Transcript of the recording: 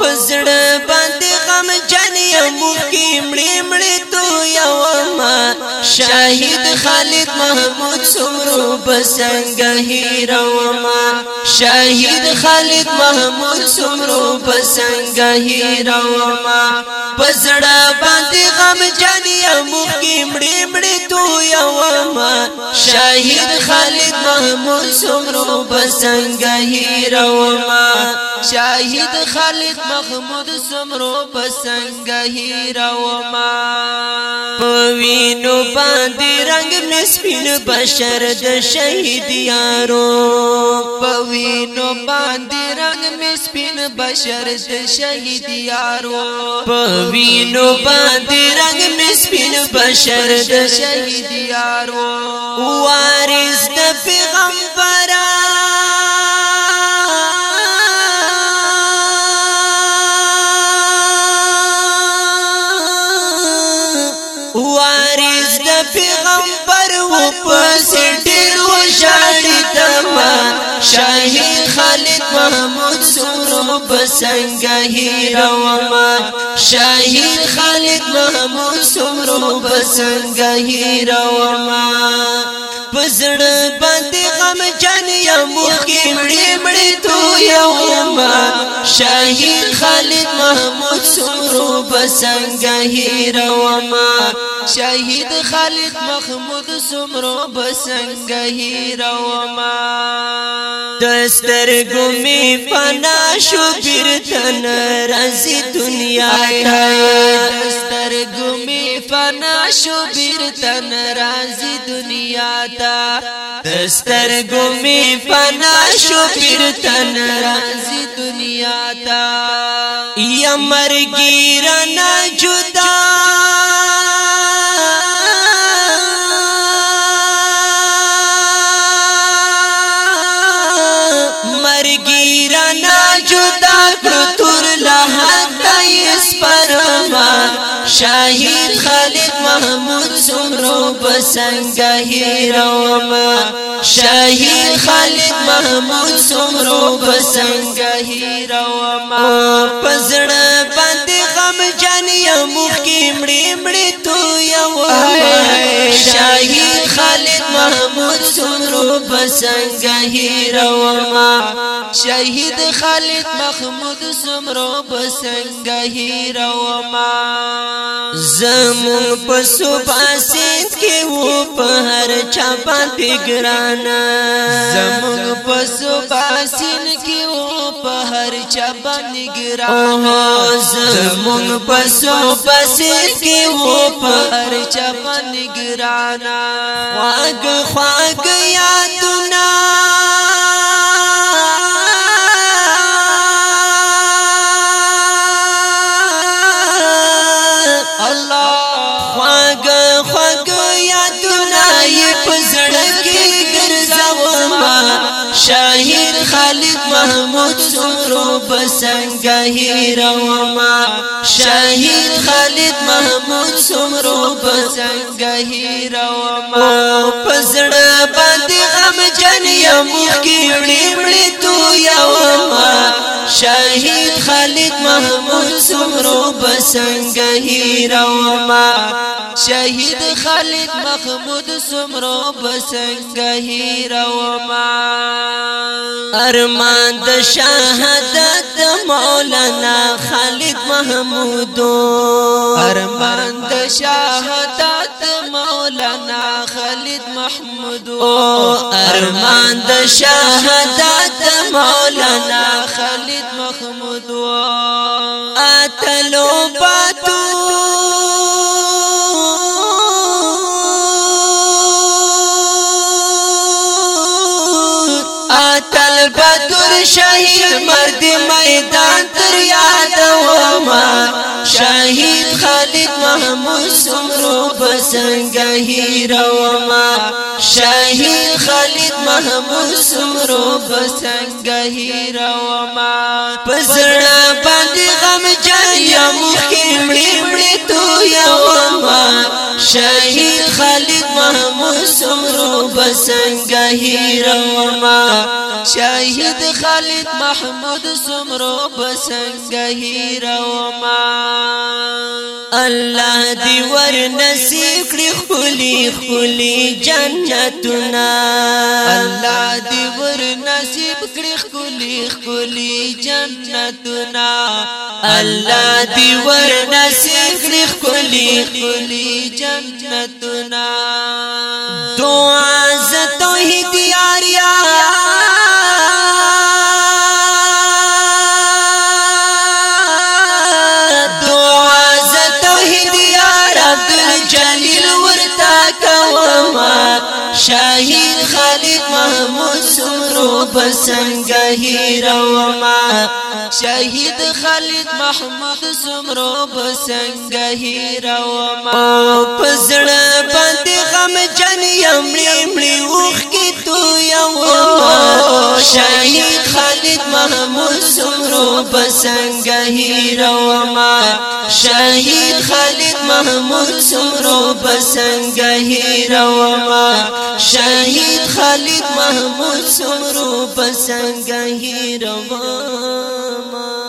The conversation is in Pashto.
پزړه باندې غم جن یم کی مړې مړې تو یو ما شاهد خالد محمود سمرو بسنګ هیرو ما شاهد خالد محمود سمرو بسنګ هیرو ما پزړه باندې غم جن یم کی مړې مړې تو یو ما شهید خالد محمود سمرو بسنگ هیرو ما شهید خالد محمود سمرو بسنگ هیرو ما پوینو باندې رنگ می سپین بشر د شهید یارو پوینو باندې رنگ می سپین بشر د شهید یارو پوینو باندې رنگ می سپین بشر د شهید یارو وارث د پیغمبر پیغمبر و پس ډیر و شاړی تما شاهي خالد محمود سورو بسنګ هیروما شاهي خالد محمود سورو بسنګ هیروما پزړ ممکن یا مخی مڑی مڑی تو یوما شاہین خالد محمود سمرو بسنگہی روما شاہید خالد محمود سمرو بسنگہی روما دستر گمی پنا شو بیرتن رازی دنیا تا دستر گمی فنا شو بیرتن رازی دنیا تا دستر گمی فنا شو بیرتن رازی دنیا تا یا مرگی رنا جدا مرگی رنا جدا شاهد خالد محمود سمرو بسنگ هیروما شاهد خالد محمود سمرو بسنگ هیروما پزړه باندې غم جان یا مخ کې مړې مړې تو یو بسنگ هیروما شهید خالد محمود سمرو بسنگ هیروما زمون په صبح سید کې و په هر چا باندې ګرانا زمون په صبح سید کې و په هر چا باندې ګرانا زمون په صبح سید کې و په هر چا باندې ګرانا واګ خواګ یا خالد محمود سمرو بسنگا هیروما شهید خالد محمود سمرو بسنگا هیروما پزړ باندې غم جن یمخ کی وړي وړي تو یوما شهید خالد محمود سمرو بسنگا هیروما شهید خالد محمود سمرو بسنگا هیروما ار ارمان د شهادت مولانا خالد محمود ارمان د شهادت مولانا خالد محمود ارمان د شهادت مولانا خالد باتور شهید مرد میدان تر یاد وما شهید خالد محمود سمرو بسنگ هیر وما شهید خالد محمود سمرو بسنگ هیر وما پسړه باندې غم جایا مخې مړې مړې تو یا وما شهید خالق محمود سمرو بسنگ هیروما شاهد خالق محمود سمرو بسنگ هیروما الله دی ور نصیب کړی خولي خولي جنتنا الله دی ور نصیب کړی خولي خولي جنتنا الله دی ور نصیب کړی خولي خولي جنتنا سنا دعا ز توحید یاریا دعا ز توحید یار عبدالجلیل ورتا کوما شاهد خالد محمود سمرو بسنگ هیروما شهید خالد محمود سمرو بسنگ هیرا و ما پزړ باندې غم جن یمړي مړي وخ کی تو یو شهید خالد محمود سمرو بسنگ هیرا و ما شهید خالد محمود سمرو بسنگ هیروما شهید خالد محمود سمرو بسنگ هیروما